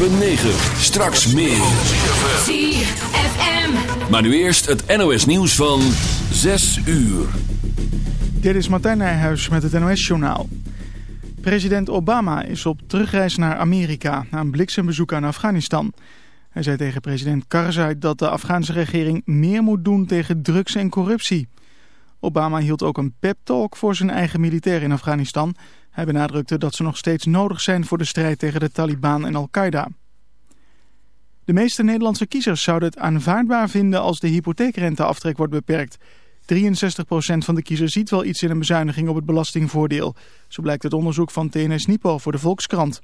Straks meer. ZFM. Maar nu eerst het NOS nieuws van 6 uur. Dit is Martijn Nijhuis met het NOS-journaal. President Obama is op terugreis naar Amerika na een bliksembezoek aan Afghanistan. Hij zei tegen president Karzai dat de Afghaanse regering meer moet doen tegen drugs en corruptie. Obama hield ook een pep-talk voor zijn eigen militair in Afghanistan. Hij benadrukte dat ze nog steeds nodig zijn voor de strijd tegen de Taliban en Al-Qaeda. De meeste Nederlandse kiezers zouden het aanvaardbaar vinden als de hypotheekrenteaftrek wordt beperkt. 63% van de kiezers ziet wel iets in een bezuiniging op het belastingvoordeel. Zo blijkt het onderzoek van TNS Nipo voor de Volkskrant.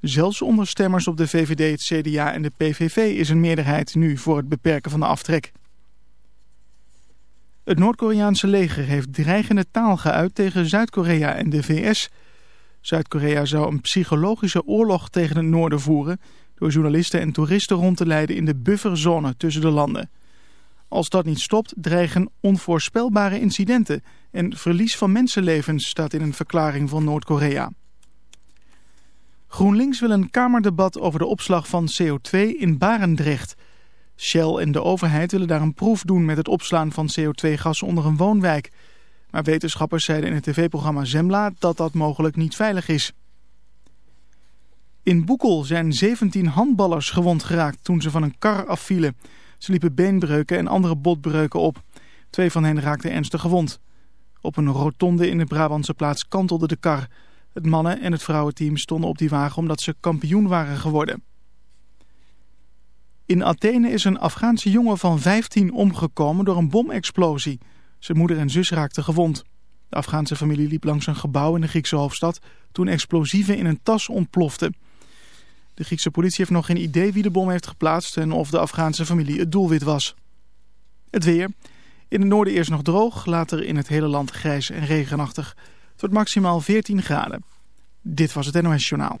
Zelfs onder stemmers op de VVD, het CDA en de PVV is een meerderheid nu voor het beperken van de aftrek. Het Noord-Koreaanse leger heeft dreigende taal geuit tegen Zuid-Korea en de VS. Zuid-Korea zou een psychologische oorlog tegen het noorden voeren... door journalisten en toeristen rond te leiden in de bufferzone tussen de landen. Als dat niet stopt, dreigen onvoorspelbare incidenten... en verlies van mensenlevens staat in een verklaring van Noord-Korea. GroenLinks wil een kamerdebat over de opslag van CO2 in Barendrecht... Shell en de overheid willen daar een proef doen met het opslaan van CO2-gas onder een woonwijk. Maar wetenschappers zeiden in het tv-programma Zembla dat dat mogelijk niet veilig is. In Boekel zijn 17 handballers gewond geraakt toen ze van een kar afvielen. Ze liepen beenbreuken en andere botbreuken op. Twee van hen raakten ernstig gewond. Op een rotonde in de Brabantse plaats kantelde de kar. Het mannen- en het vrouwenteam stonden op die wagen omdat ze kampioen waren geworden. In Athene is een Afghaanse jongen van 15 omgekomen door een bomexplosie. Zijn moeder en zus raakten gewond. De Afghaanse familie liep langs een gebouw in de Griekse hoofdstad toen explosieven in een tas ontploften. De Griekse politie heeft nog geen idee wie de bom heeft geplaatst en of de Afghaanse familie het doelwit was. Het weer. In het noorden eerst nog droog, later in het hele land grijs en regenachtig. Wordt maximaal 14 graden. Dit was het NOS Journaal.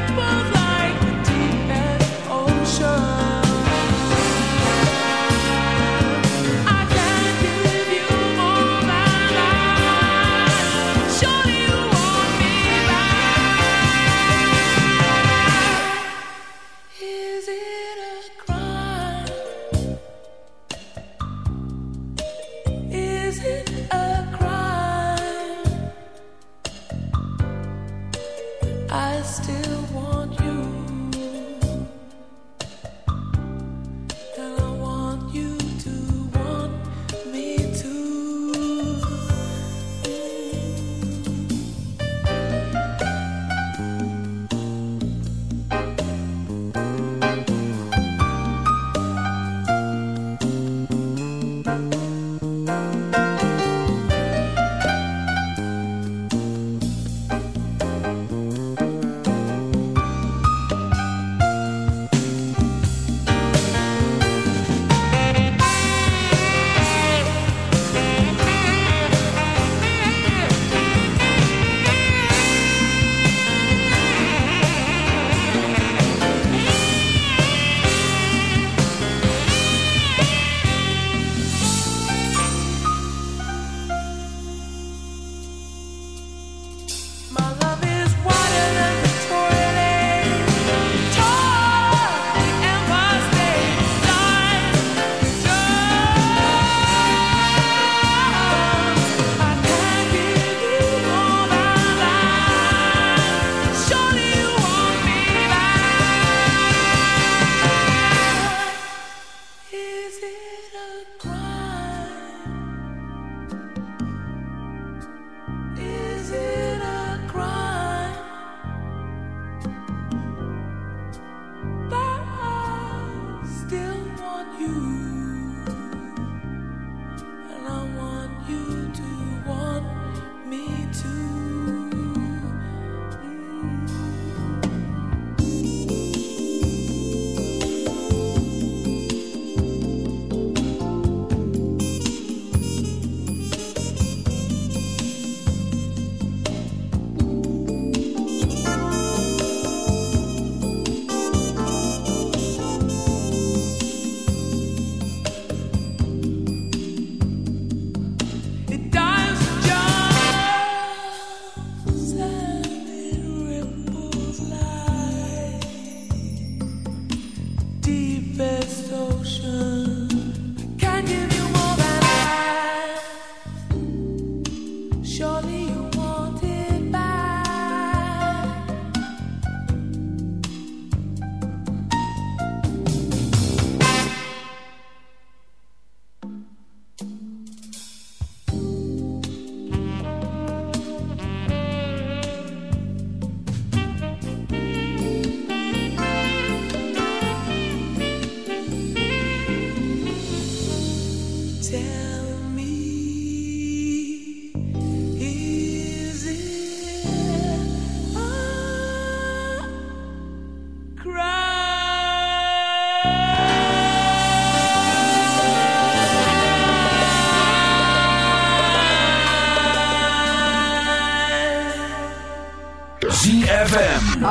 Ripples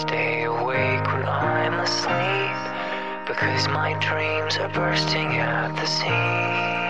stay awake when I'm asleep because my dreams are bursting at the seams.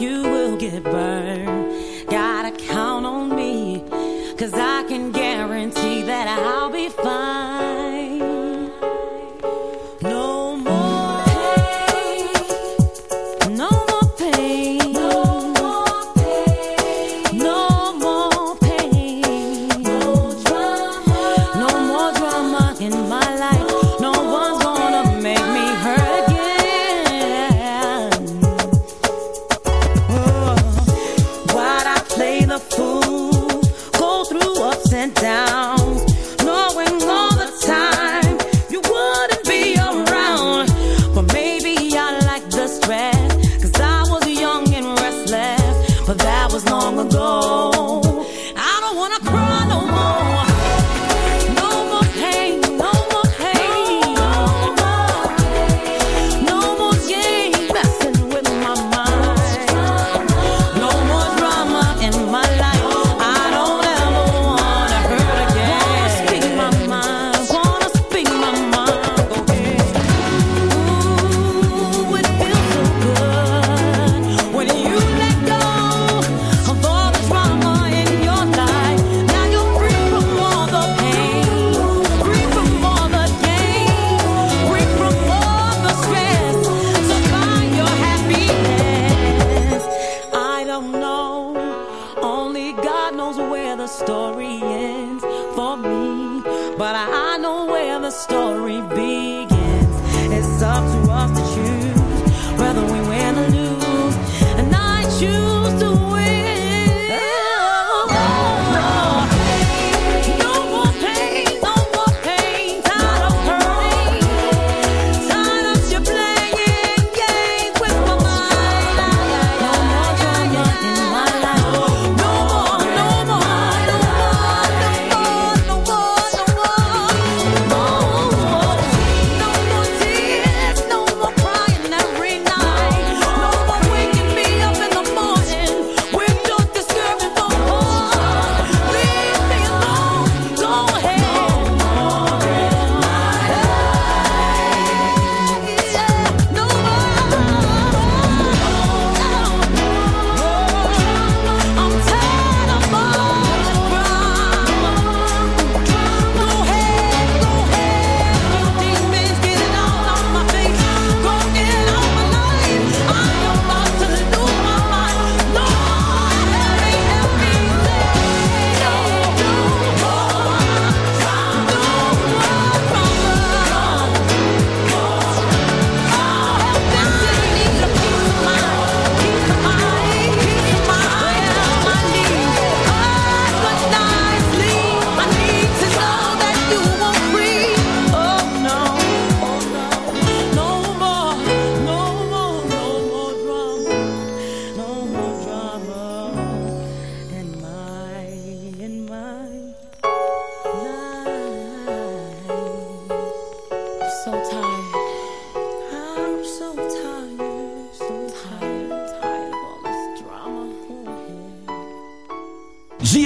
you will get by.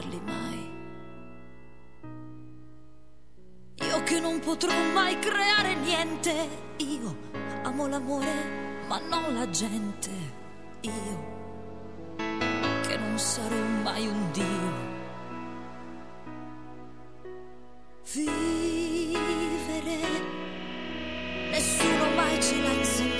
parli mai. Io che non potrò mai creare niente, io amo l'amore, ma non la gente, io che non sarò mai un Dio. Vivere, nessuno mai ci l'ha insegnato.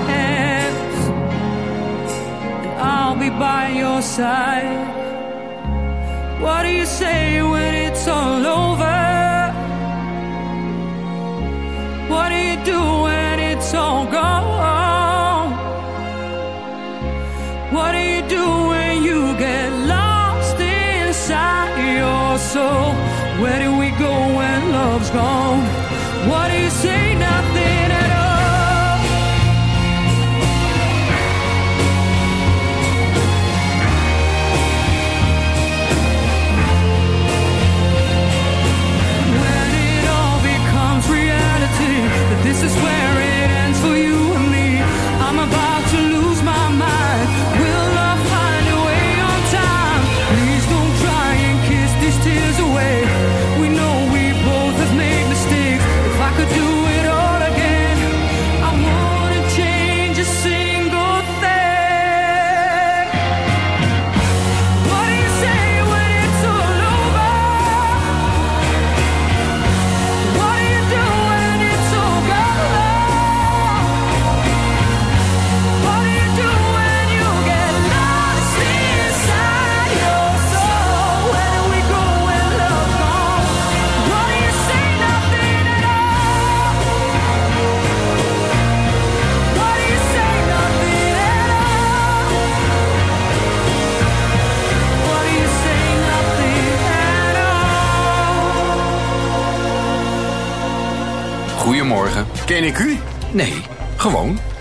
Be by your side. What do you say when it's all over? What do you do when it's all gone? What do you do when you get lost inside your soul? Where do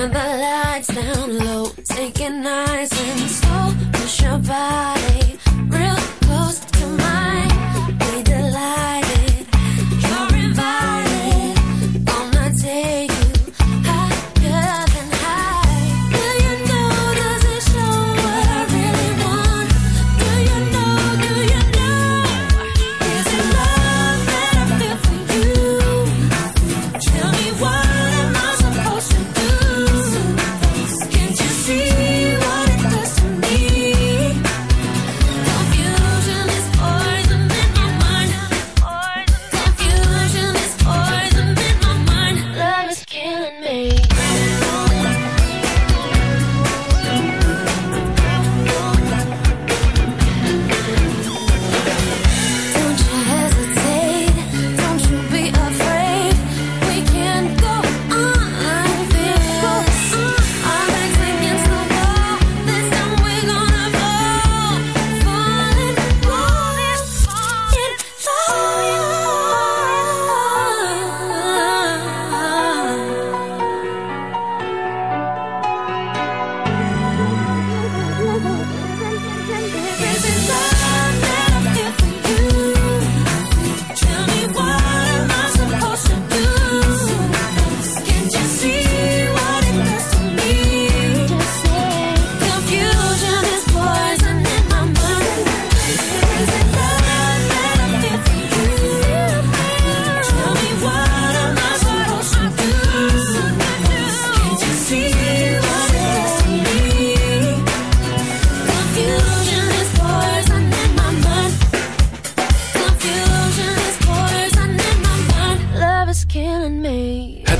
Turn the lights down low, take it nice and slow. Push your body.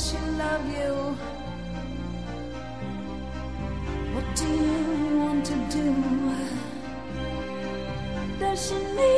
she love you? What do you want to do? Does she need?